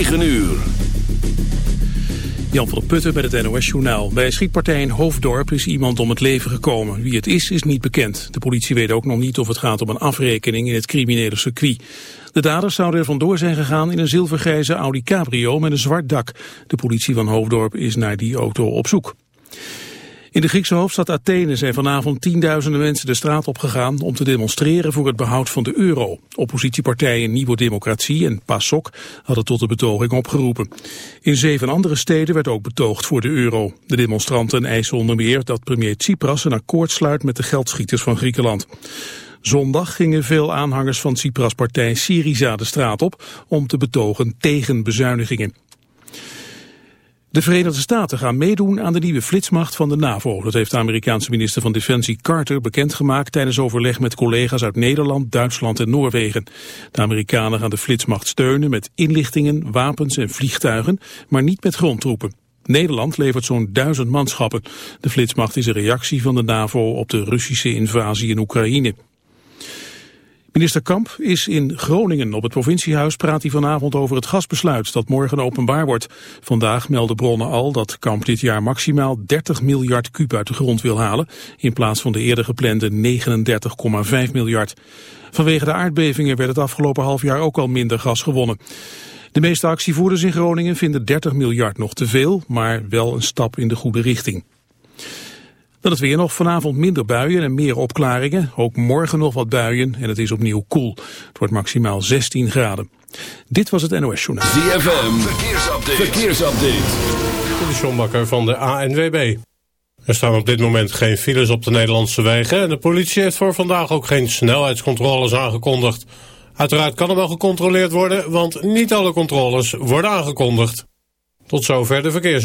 9 uur. Jan van der Putten met het NOS-journaal. Bij schietpartij in Hoofddorp is iemand om het leven gekomen. Wie het is, is niet bekend. De politie weet ook nog niet of het gaat om een afrekening in het criminele circuit. De daders zouden er vandoor zijn gegaan in een zilvergrijze Audi Cabrio met een zwart dak. De politie van Hoofddorp is naar die auto op zoek. In de Griekse hoofdstad Athene zijn vanavond tienduizenden mensen de straat opgegaan om te demonstreren voor het behoud van de euro. Oppositiepartijen Nieuwe Democratie en PASOK hadden tot de betoging opgeroepen. In zeven andere steden werd ook betoogd voor de euro. De demonstranten eisen onder meer dat premier Tsipras een akkoord sluit met de geldschieters van Griekenland. Zondag gingen veel aanhangers van Tsipras partij Syriza de straat op om te betogen tegen bezuinigingen. De Verenigde Staten gaan meedoen aan de nieuwe flitsmacht van de NAVO. Dat heeft de Amerikaanse minister van Defensie Carter bekendgemaakt tijdens overleg met collega's uit Nederland, Duitsland en Noorwegen. De Amerikanen gaan de flitsmacht steunen met inlichtingen, wapens en vliegtuigen, maar niet met grondtroepen. Nederland levert zo'n duizend manschappen. De flitsmacht is een reactie van de NAVO op de Russische invasie in Oekraïne. Minister Kamp is in Groningen. Op het provinciehuis praat hij vanavond over het gasbesluit dat morgen openbaar wordt. Vandaag melden bronnen al dat Kamp dit jaar maximaal 30 miljard kuub uit de grond wil halen. In plaats van de eerder geplande 39,5 miljard. Vanwege de aardbevingen werd het afgelopen half jaar ook al minder gas gewonnen. De meeste actievoerders in Groningen vinden 30 miljard nog te veel, maar wel een stap in de goede richting. Dan het weer nog vanavond minder buien en meer opklaringen. Ook morgen nog wat buien en het is opnieuw koel. Het wordt maximaal 16 graden. Dit was het NOS Journaal. ZFM, verkeersupdate. verkeersupdate. De John van de ANWB. Er staan op dit moment geen files op de Nederlandse wegen... en de politie heeft voor vandaag ook geen snelheidscontroles aangekondigd. Uiteraard kan er wel gecontroleerd worden... want niet alle controles worden aangekondigd. Tot zover de verkeers.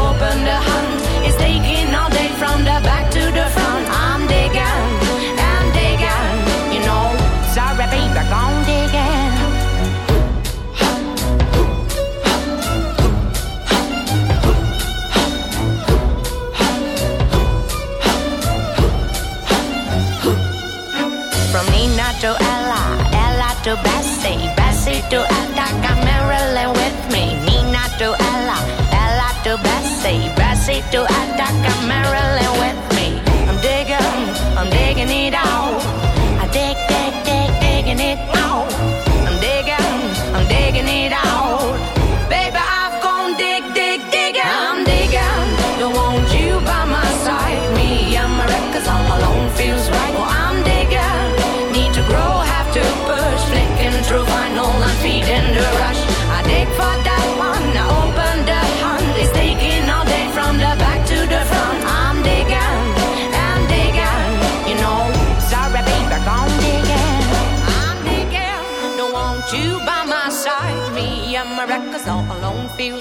Bessie, Bessie to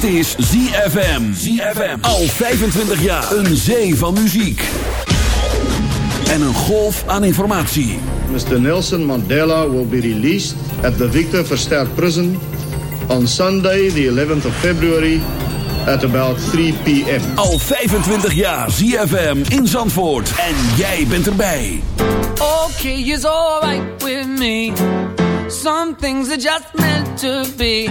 Dit is ZFM. ZFM. Al 25 jaar. Een zee van muziek. En een golf aan informatie. Mr. Nelson Mandela will be released at the Victor Verster Prison... on Sunday, the 11th of February... at about 3 p.m. Al 25 jaar ZFM in Zandvoort. En jij bent erbij. Okay, is alright with me. Some things are just meant to be...